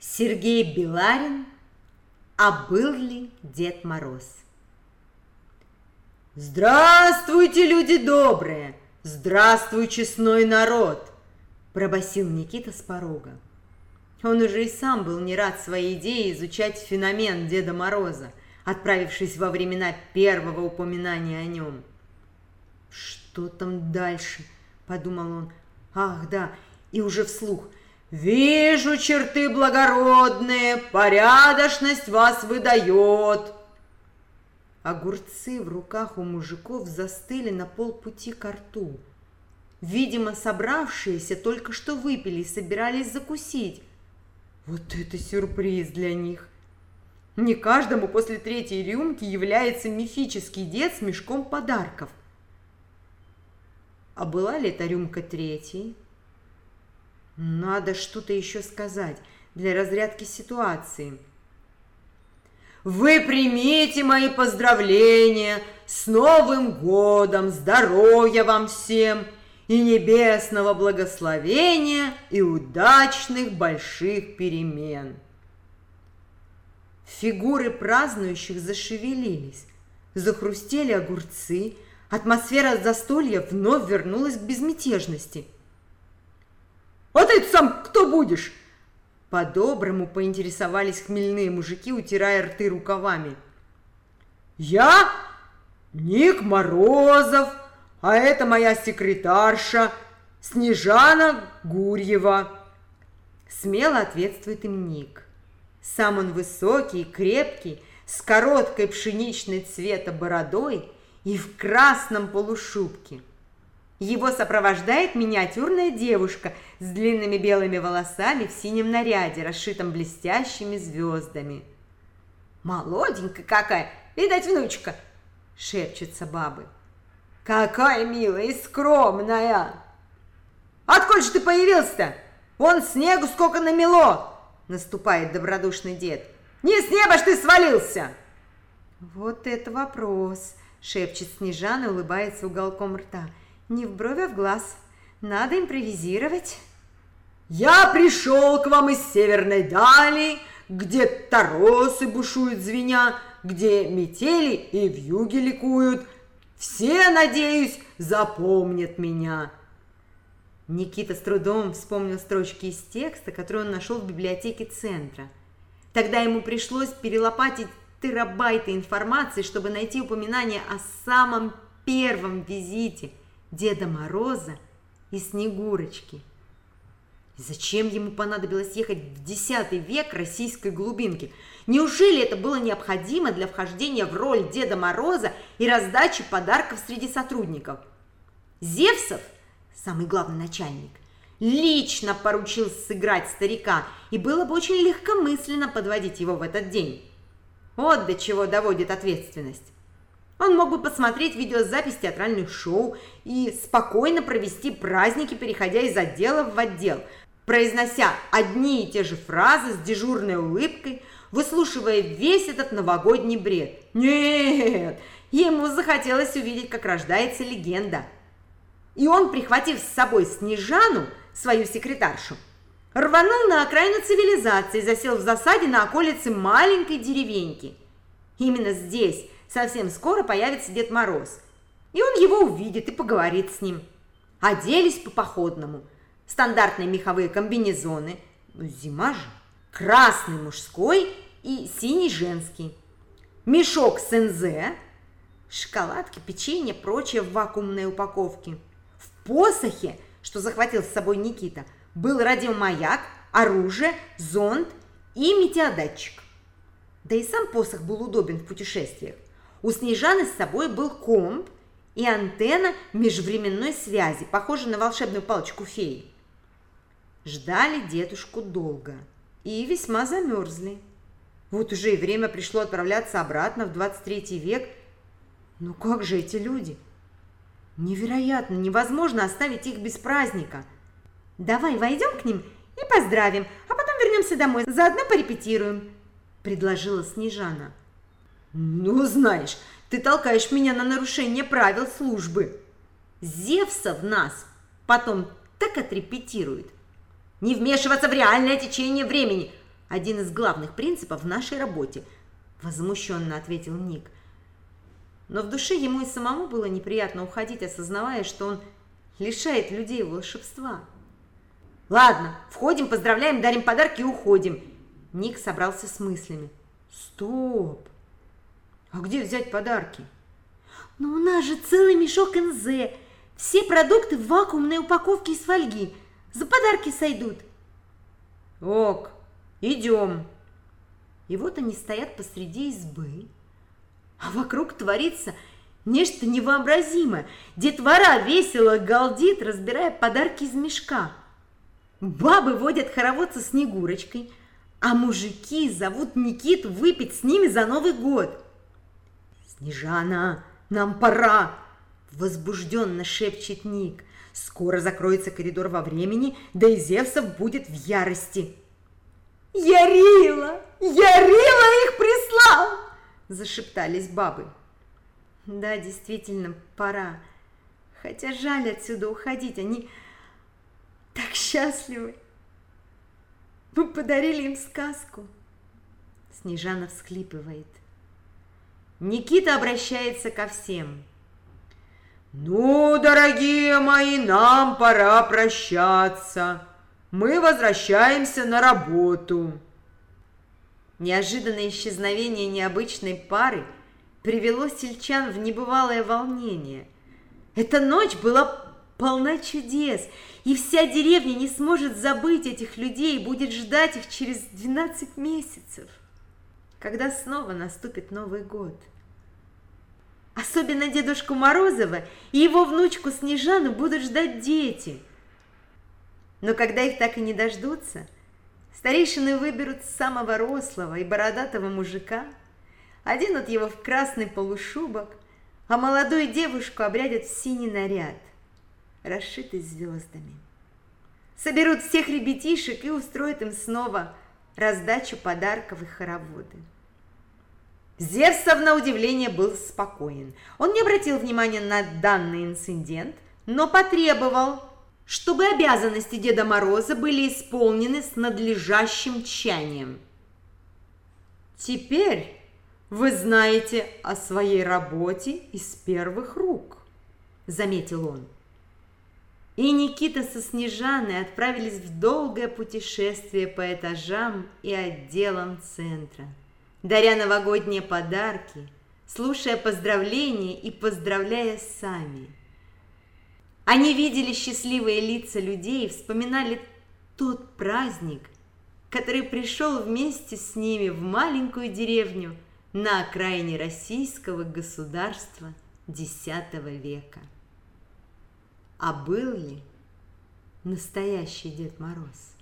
Сергей Беларин «А был ли Дед Мороз?» «Здравствуйте, люди добрые! Здравствуй, честной народ!» Пробасил Никита с порога. Он уже и сам был не рад своей идее изучать феномен Деда Мороза, отправившись во времена первого упоминания о нем. «Что там дальше?» – подумал он. «Ах, да, и уже вслух – «Вижу черты благородные, порядочность вас выдает!» Огурцы в руках у мужиков застыли на полпути к рту. Видимо, собравшиеся только что выпили и собирались закусить. Вот это сюрприз для них! Не каждому после третьей рюмки является мифический дед с мешком подарков. А была ли эта рюмка третьей? Надо что-то еще сказать для разрядки ситуации. Вы примите мои поздравления с Новым годом, здоровья вам всем и небесного благословения и удачных больших перемен. Фигуры празднующих зашевелились, захрустели огурцы, атмосфера застолья вновь вернулась к безмятежности – а ты сам кто будешь?» По-доброму поинтересовались хмельные мужики, утирая рты рукавами. «Я Ник Морозов, а это моя секретарша Снежана Гурьева». Смело ответствует им Ник. Сам он высокий, крепкий, с короткой пшеничной цвета бородой и в красном полушубке. Его сопровождает миниатюрная девушка с длинными белыми волосами в синем наряде, расшитом блестящими звездами. «Молоденькая какая! Видать, внучка!» – шепчутся бабы. «Какая милая и скромная!» «Откуда же ты появился-то? Вон снегу сколько намело!» – наступает добродушный дед. «Не с неба ж ты свалился!» «Вот это вопрос!» – шепчет Снежана и улыбается уголком рта – не в бровь, а в глаз. Надо импровизировать. Я пришел к вам из северной дали, где торосы бушуют звеня, где метели и вьюги ликуют. Все, надеюсь, запомнят меня. Никита с трудом вспомнил строчки из текста, который он нашел в библиотеке центра. Тогда ему пришлось перелопатить терабайты информации, чтобы найти упоминание о самом первом визите – Деда Мороза и Снегурочки. Зачем ему понадобилось ехать в X век российской глубинки? Неужели это было необходимо для вхождения в роль Деда Мороза и раздачи подарков среди сотрудников? Зевсов, самый главный начальник, лично поручил сыграть старика, и было бы очень легкомысленно подводить его в этот день. Вот до чего доводит ответственность. Он мог бы посмотреть видеозапись театральных шоу и спокойно провести праздники, переходя из отдела в отдел, произнося одни и те же фразы с дежурной улыбкой, выслушивая весь этот новогодний бред. Нет, ему захотелось увидеть, как рождается легенда. И он, прихватив с собой Снежану, свою секретаршу, рванул на окраину цивилизации, засел в засаде на околице маленькой деревеньки. Именно здесь – совсем скоро появится Дед Мороз. И он его увидит и поговорит с ним. Оделись по-походному. Стандартные меховые комбинезоны. Ну, зима же. Красный мужской и синий женский. Мешок с НЗ. Шоколадки, печенье, прочее в вакуумной упаковке. В посохе, что захватил с собой Никита, был радиомаяк, оружие, зонт и метеодатчик. Да и сам посох был удобен в путешествиях. У Снежаны с собой был комп и антенна межвременной связи, похожая на волшебную палочку феи. Ждали дедушку долго и весьма замерзли. Вот уже и время пришло отправляться обратно в 23 век. Ну как же эти люди? Невероятно, невозможно оставить их без праздника. Давай войдем к ним и поздравим, а потом вернемся домой, заодно порепетируем, предложила Снежана. «Ну, знаешь, ты толкаешь меня на нарушение правил службы». Зевса в нас потом так отрепетирует. Не вмешиваться в реальное течение времени. один из главных принципов в нашей работе, возмущенно ответил Ник. Но в душе ему и самому было неприятно уходить, осознавая, что он лишает людей волшебства. Ладно, входим, поздравляем, дарим подарки и уходим. Ник собрался с мыслями. Стоп! А где взять подарки? Ну у нас же целый мешок НЗ. Все продукты в вакуумной упаковке из фольги. За подарки сойдут. Ок, идем. И вот они стоят посреди избы, а вокруг творится нечто невообразимое. Детвора весело галдит, разбирая подарки из мешка. Бабы водят хоровод со Снегурочкой, а мужики зовут Никиту выпить с ними за Новый год. «Снежана, нам пора!» – возбужденно шепчет Ник. «Скоро закроется коридор во времени, да и Зевсов будет в ярости!» «Ярила! Ярила их прислал!» – зашептались бабы. «Да, действительно, пора. Хотя жаль отсюда уходить, они так счастливы. Мы подарили им сказку». Снежана всхлипывает. Никита обращается ко всем. «Ну, дорогие мои, нам пора прощаться. Мы возвращаемся на работу». Неожиданное исчезновение необычной пары привело сельчан в небывалое волнение. Эта ночь была полна чудес, и вся деревня не сможет забыть этих людей и будет ждать их через 12 месяцев когда снова наступит Новый год. Особенно Дедушку Морозова и его внучку Снежану будут ждать дети. Но когда их так и не дождутся, старейшины выберут самого рослого и бородатого мужика, оденут его в красный полушубок, а молодую девушку обрядят в синий наряд, расшитый звездами. Соберут всех ребятишек и устроят им снова – раздачу подарков и хороводы. Зевсов, на удивление, был спокоен. Он не обратил внимания на данный инцидент, но потребовал, чтобы обязанности Деда Мороза были исполнены с надлежащим тщанием. «Теперь вы знаете о своей работе из первых рук», – заметил он. И Никита со Снежаной отправились в долгое путешествие по этажам и отделам центра, даря новогодние подарки, слушая поздравления и поздравляя сами. Они видели счастливые лица людей и вспоминали тот праздник, который пришел вместе с ними в маленькую деревню на окраине российского государства X века. А был ли настоящий Дед Мороз?